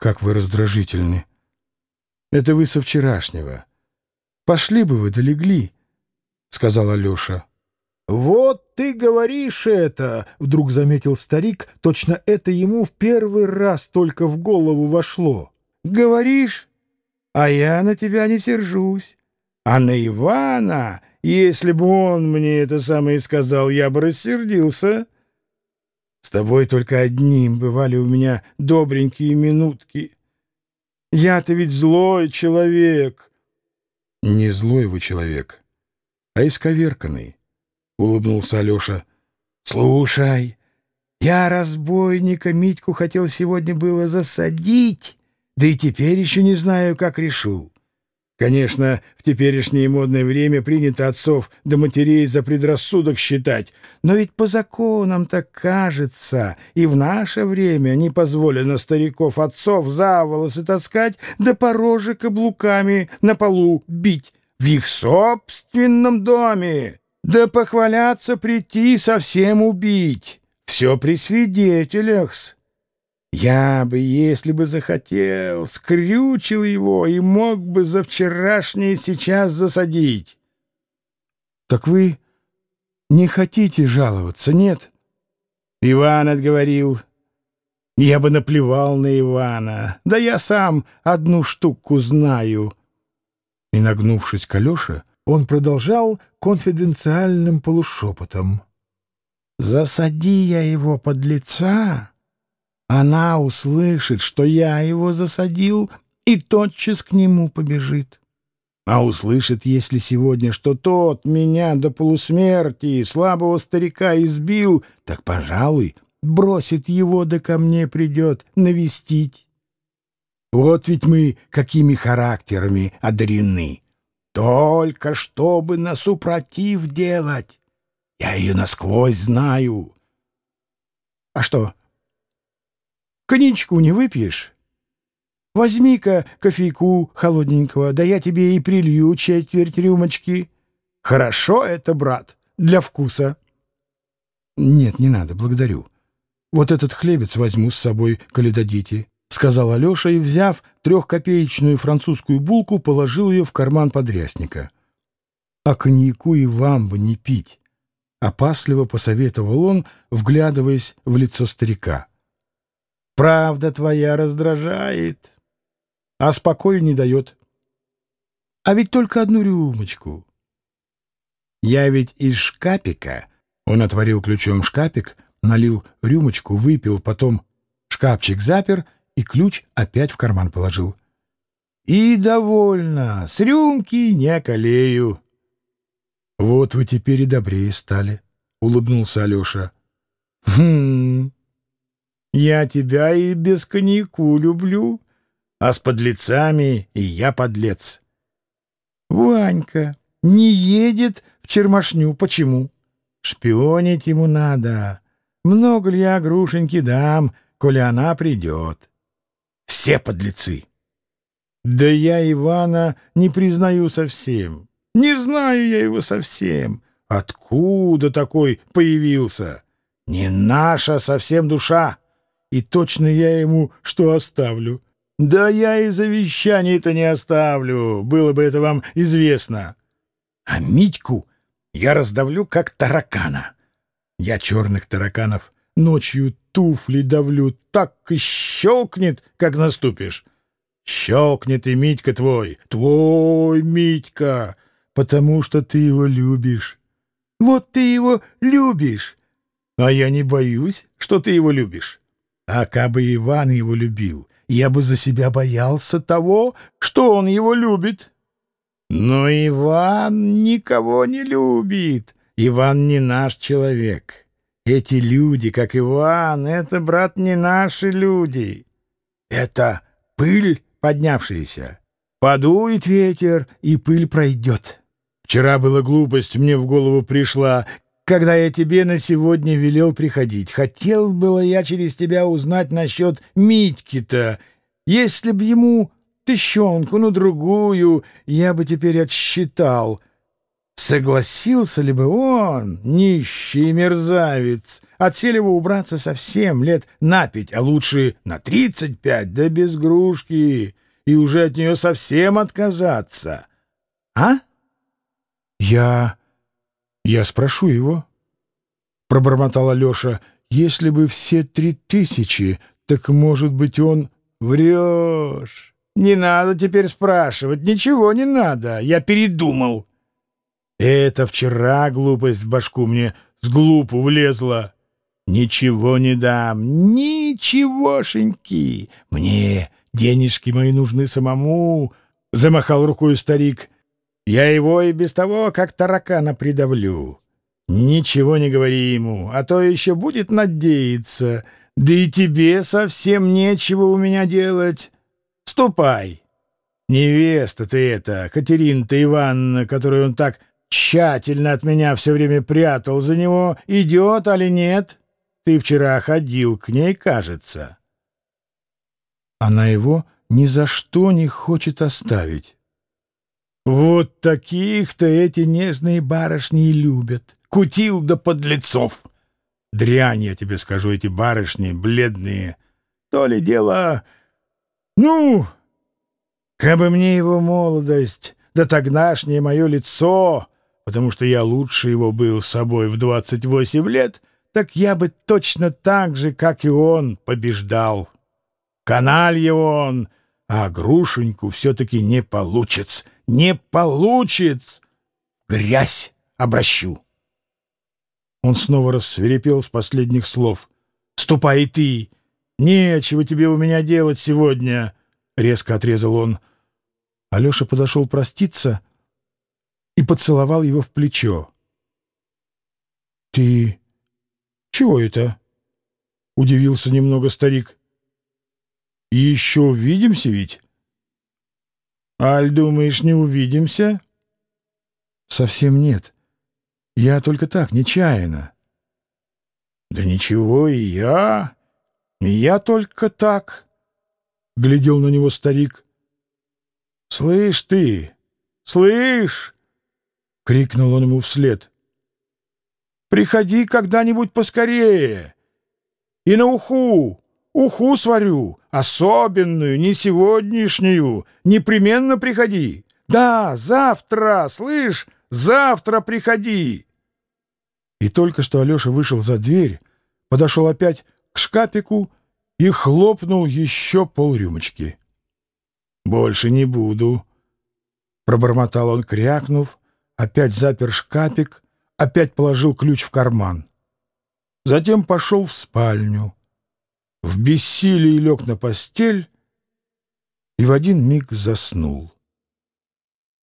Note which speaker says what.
Speaker 1: Как вы раздражительны. Это вы со вчерашнего. Пошли бы вы, долегли, — сказал Алеша.
Speaker 2: «Вот ты говоришь это!» — вдруг заметил старик. Точно это ему в первый раз только в голову вошло. «Говоришь? А я на тебя не сержусь. А на Ивана, если бы он мне это самое сказал, я бы рассердился. С тобой только одним бывали у меня добренькие минутки. Я-то ведь злой человек».
Speaker 1: «Не злой вы человек, а исковерканный» улыбнулся Алеша.
Speaker 2: «Слушай, я разбойника Митьку хотел сегодня было засадить, да и теперь еще не знаю, как решу. Конечно, в теперешнее модное время принято отцов до матерей за предрассудок считать, но ведь по законам так кажется, и в наше время не позволено стариков отцов за волосы таскать, да по роже каблуками на полу бить в их собственном доме. Да похваляться прийти совсем убить. Все при свидетелях-с. Я бы, если бы захотел, скрючил его и мог бы за вчерашнее сейчас засадить.
Speaker 1: Так вы не хотите жаловаться, нет?
Speaker 2: Иван отговорил. Я бы наплевал на Ивана. Да я сам одну штуку знаю.
Speaker 1: И, нагнувшись к Алёше, он продолжал конфиденциальным полушепотом.
Speaker 2: «Засади я его под лица, она услышит, что я его засадил, и тотчас к нему побежит. А услышит, если сегодня, что тот меня до полусмерти слабого старика избил, так, пожалуй, бросит его да ко мне придет навестить. Вот ведь мы какими характерами одарены. Только чтобы на супротив делать. Я ее насквозь знаю. А что, коньячку не выпьешь? Возьми-ка кофейку холодненького, да я тебе и прилью четверть рюмочки. Хорошо это, брат, для вкуса.
Speaker 1: Нет, не надо, благодарю. Вот этот хлебец возьму с собой, коли дадите. — сказал Алеша и, взяв трехкопеечную французскую булку, положил ее в карман подрясника. — А коньяку и вам бы не пить! — опасливо посоветовал он, вглядываясь в лицо старика.
Speaker 2: — Правда твоя раздражает, а спокою не дает. А ведь только одну рюмочку. Я ведь из шкапика... Он отворил ключом шкапик, налил рюмочку, выпил, потом шкафчик запер — и ключ опять в карман положил. «И довольно, с рюмки не околею».
Speaker 1: «Вот вы теперь и добрее стали», — улыбнулся Алеша.
Speaker 2: «Хм, я тебя и без коньяку люблю, а с подлецами и я подлец». «Ванька не едет в Чермашню. Почему?» «Шпионить ему надо. Много ли я грушеньки дам, коли она придет?» Все подлецы. Да я Ивана не признаю совсем. Не знаю я его совсем. Откуда такой появился? Не наша совсем душа. И точно я ему что оставлю? Да я и завещание-то не оставлю, было бы это вам известно. А Митьку я раздавлю, как таракана. Я черных тараканов Ночью туфли давлю, так и щелкнет, как наступишь. Щелкнет и Митька твой, твой Митька, потому что ты его любишь. Вот ты его любишь, а я не боюсь, что ты его любишь. А кабы Иван его любил, я бы за себя боялся того, что он его любит. Но Иван никого не любит. Иван не наш человек. Эти люди, как Иван, это, брат, не наши люди. Это пыль поднявшаяся. Подует ветер, и пыль пройдет. Вчера была глупость, мне в голову пришла, когда я тебе на сегодня велел приходить. Хотел было я через тебя узнать насчет Митьки-то. Если б ему тыщенку, ну, другую, я бы теперь отсчитал — Согласился ли бы он, нищий мерзавец, от Селева убраться совсем лет на пять, а лучше на тридцать пять, да без грушки, и уже от нее совсем отказаться. А?
Speaker 1: Я... я спрошу его. Пробормотал Алеша. Если бы все три тысячи, так, может быть, он...
Speaker 2: Врешь. Не надо теперь спрашивать. Ничего не надо. Я передумал. Это вчера глупость в башку мне с глупу влезла. Ничего не дам. Ничегошеньки. Мне денежки мои нужны самому. Замахал рукой старик. Я его и без того, как таракана придавлю. Ничего не говори ему, а то еще будет надеяться. Да и тебе совсем нечего у меня делать. Ступай. Невеста ты эта, Катерина-то Ивановна, которую он так тщательно от меня все время прятал за него, идет, али нет? Ты вчера ходил к ней, кажется.
Speaker 1: Она его ни за что не хочет оставить.
Speaker 2: Вот таких-то эти нежные барышни и любят. Кутил до подлецов. Дрянь, я тебе скажу, эти барышни, бледные. То ли дело... Ну, как бы мне его молодость, да тогдашнее мое лицо, потому что я лучше его был с собой в двадцать восемь лет, так я бы точно так же, как и он, побеждал. Каналье он, а грушеньку все-таки не получится. Не получится. Грязь обращу. Он снова рассверепел с последних слов. «Ступай ты! Нечего тебе у меня делать сегодня!» — резко отрезал он.
Speaker 1: Алеша подошел проститься и поцеловал его в плечо. «Ты чего это?» — удивился немного старик. «Еще увидимся ведь?»
Speaker 2: «Аль, думаешь, не увидимся?»
Speaker 1: «Совсем нет. Я только так, нечаянно».
Speaker 2: «Да ничего, и я. И я только так», — глядел на него старик. «Слышь ты, слышь!» — крикнул он ему вслед. «Приходи когда-нибудь поскорее. И на уху, уху сварю, особенную, не сегодняшнюю. Непременно приходи. Да, завтра, слышь, завтра приходи!»
Speaker 1: И только что Алеша вышел за дверь, подошел опять к шкапику и хлопнул еще полрюмочки.
Speaker 2: «Больше не буду», — пробормотал он, крякнув, опять запер шкапик, опять положил ключ в карман. Затем пошел в спальню, в бессилии лег на постель и в один миг заснул.